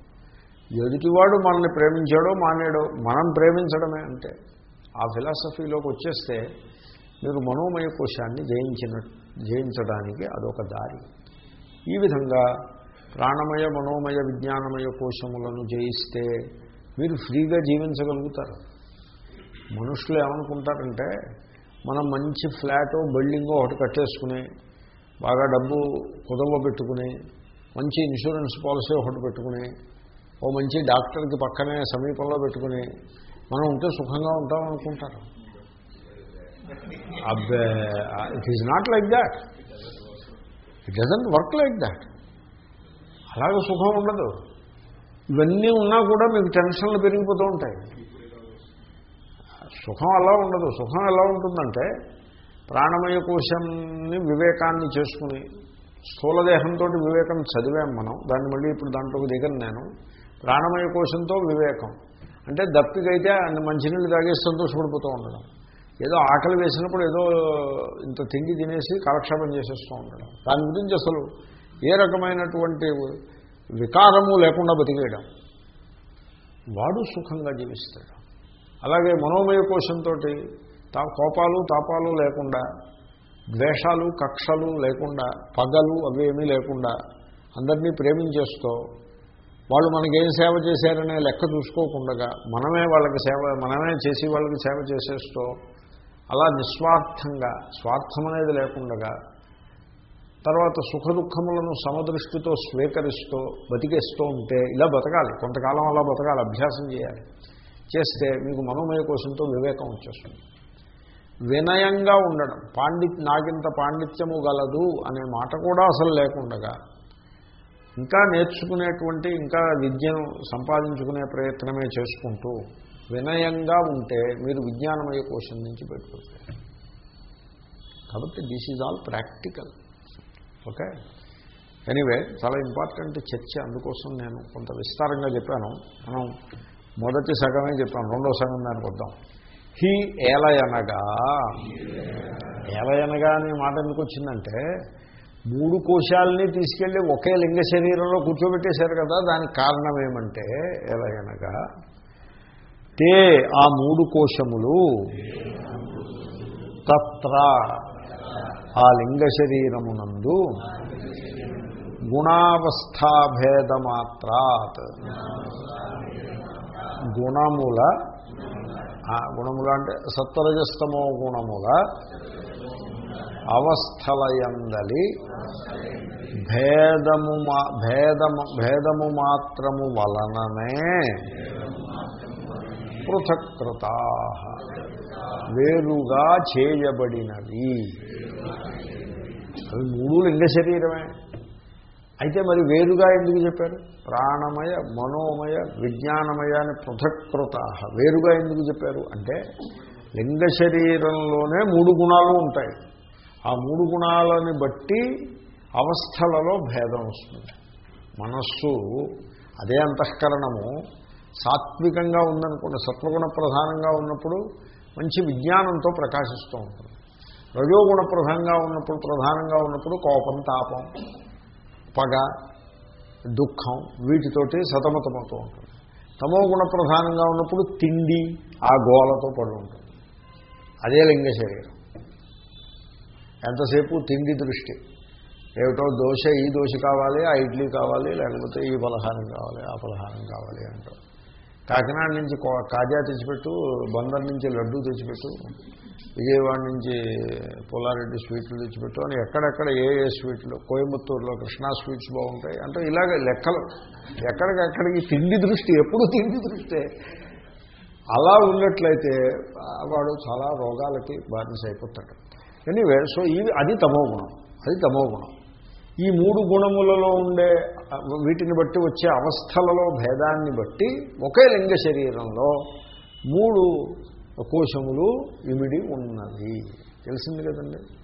A: ఎదుటివాడు మనల్ని ప్రేమించాడో మానేడో మనం ప్రేమించడమే అంటే ఆ ఫిలాసఫీలోకి వచ్చేస్తే మీరు మనోమయ కోశాన్ని జయించిన జయించడానికి అదొక దారి. ఈ విధంగా ప్రాణమయ మనోమయ విజ్ఞానమయ కోశములను జయిస్తే మీరు ఫ్రీగా జీవించగలుగుతారు. మనుషులు ఏమనుకుంటారంటే మనం మంచి ఫ్లాటో బిల్డింగో ఒకటి కట్టేసుకుని బాగా డబ్బు కుదవ పెట్టుకుని మంచి ఇన్సూరెన్స్ పాలసీ ఒకటి పెట్టుకుని ఓ మంచి డాక్టర్కి పక్కనే సమీపంలో పెట్టుకుని మనం ఉంటే సుఖంగా ఉంటాం అనుకుంటారు. అబ్బే it is not like that it doesn't work like that అలాగే సుఖం ఉండదు. ఇవన్నీ ఉన్నా కూడా మీకు టెన్షన్లు పెరిగిపోతూ ఉంటాయి. సుఖం అలా ఉండదు. సుఖం ఎలా ఉంటుందంటే ప్రాణమయ కోశాన్ని వివేకాన్ని చేసుకుని స్థూలదేహంతో వివేకం చదివాం మనం. దాన్ని మళ్ళీ ఇప్పుడు దాంట్లోకి దిగను నేను. ప్రాణమయ కోశంతో వివేకం. అంటే దప్పికైతే అన్ని మంచినీళ్ళు తాగేసి సంతోషపడిపోతూ ఉండడం. ఏదో ఆకలి వేసినప్పుడు ఏదో ఇంత తిండి తినేసి కాలక్షేపం చేసేస్తూ ఉండడం. దాని గురించి అసలు ఏ రకమైనటువంటి వికారము లేకుండా బతికేయడం. వాడు సుఖంగా జీవిస్తాడు. అలాగే మనోమయ కోశంతో తా కోపాలు తాపాలు లేకుండా ద్వేషాలు కక్షలు లేకుండా పగలు అవేమీ లేకుండా అందరినీ ప్రేమించేస్తూ వాళ్ళు మనకేం సేవ చేశారనే లెక్క చూసుకోకుండా మనమే వాళ్ళకి సేవ మనమే చేసి వాళ్ళకి సేవ చేసేస్తూ అలా నిస్వార్థంగా స్వార్థం అనేది లేకుండా తర్వాత సుఖ దుఃఖములను సమదృష్టితో స్వీకరిస్తూ బతికేస్తూ ఉంటే ఇలా బతకాలి. కొంతకాలం అలా బతకాలి అభ్యాసం చేయాలి. చేస్తే మీకు మనోమయ కోశంతో వివేకం వచ్చేస్తుంది. వినయంగా ఉండడం పాండిత్ నాకింత పాండిత్యము గలదు అనే మాట కూడా అసలు లేకుండగా ఇంకా నేర్చుకునేటువంటి ఇంకా విద్యను సంపాదించుకునే ప్రయత్నమే చేసుకుంటూ వినయంగా ఉంటే మీరు విజ్ఞానమయ కోశం నుంచి పెట్టుకుంటారు కాబట్టి this is all practical okay anyway చాలా ఇంపార్టెంట్ చర్చ. అందుకోసం నేను కొంత విస్తారంగా చెప్పాను. మనం మొదటి సగమే చెప్పాను రెండో సగం దానికి వద్దాం. హీ ఏలయనగా. ఏలయనగా అనే మాట ఎందుకు వచ్చిందంటే మూడు కోశాలని తీసుకెళ్ళి ఒకే లింగ శరీరంలో కూర్చోబెట్టేశారు కదా దానికి కారణం ఏమంటే ఎలాగనగా తే ఆ మూడు కోశములు తత్ర ఆ లింగ శరీరమునందు గుణావస్థాభేదమాత్రాత్. గుణముల ఆ గుణముల అంటే సత్వరజస్తమో గుణముల అవస్థలయందలి భేదము మా భేదము భేదము మాత్రము వలననే పృథకృతా వేరుగా చేయబడినవి అవి మూడు లింగ శరీరమే. అయితే మరి వేరుగా ఎందుకు చెప్పారు? ప్రాణమయ మనోమయ విజ్ఞానమయ అని పృథకృత వేరుగా ఎందుకు చెప్పారు? అంటే లింగ శరీరంలోనే మూడు గుణాలు ఉంటాయి. ఆ మూడు గుణాలని బట్టి అవస్థలలో భేదం వస్తుంది. మనస్సు అదే అంతఃకరణము. సాత్వికంగా ఉందనుకోండి సత్వగుణ ప్రధానంగా ఉన్నప్పుడు మంచి విజ్ఞానంతో ప్రకాశిస్తూ ఉంటుంది. రజోగుణ ప్రధానంగా ఉన్నప్పుడు ప్రధానంగా ఉన్నప్పుడు కోపం తాపం పగ దుఃఖం వీటితోటి సతమతమవుతూ ఉంటుంది. తమో గుణ ప్రధానంగా ఉన్నప్పుడు తిండి ఆ గోలతో పడి ఉంటుంది. అదే లింగ శరీరం. ఎంతసేపు? తిండి దృష్టి. ఏమిటో దోశ ఈ దోశ కావాలి ఆ ఇడ్లీ కావాలి లేకపోతే ఈ పలహారం కావాలి ఆ పలహారం కావాలి అంటూ కాకినాడ నుంచి కాజా తెచ్చిపెట్టు బందర్ నుంచి లడ్డూ తెచ్చిపెట్టు విజయవాడ నుంచి పుల్లారెడ్డి స్వీట్లు తెచ్చిపెట్టు అని ఎక్కడెక్కడ ఏ ఏ స్వీట్లు కోయంబత్తూరులో కృష్ణా స్వీట్స్ బాగుంటాయి. అంటే ఇలాగ లెక్కలు ఎక్కడికెక్కడికి తిండి దృష్టి ఎప్పుడు తిండి దృష్టి. అలా ఉన్నట్లయితే వాడు చాలా రోగాలకి బానిస అయిపోతాడు. ఎనీవే సో ఇవి అది తమో గుణం. అది తమో గుణం. ఈ మూడు గుణములలో ఉండే వీటిని బట్టి వచ్చే అవస్థలలో భేదాన్ని బట్టి ఒకే లింగ శరీరంలో మూడు కోశములు ఇమిడి ఉన్నది తెలిసింది కదండి?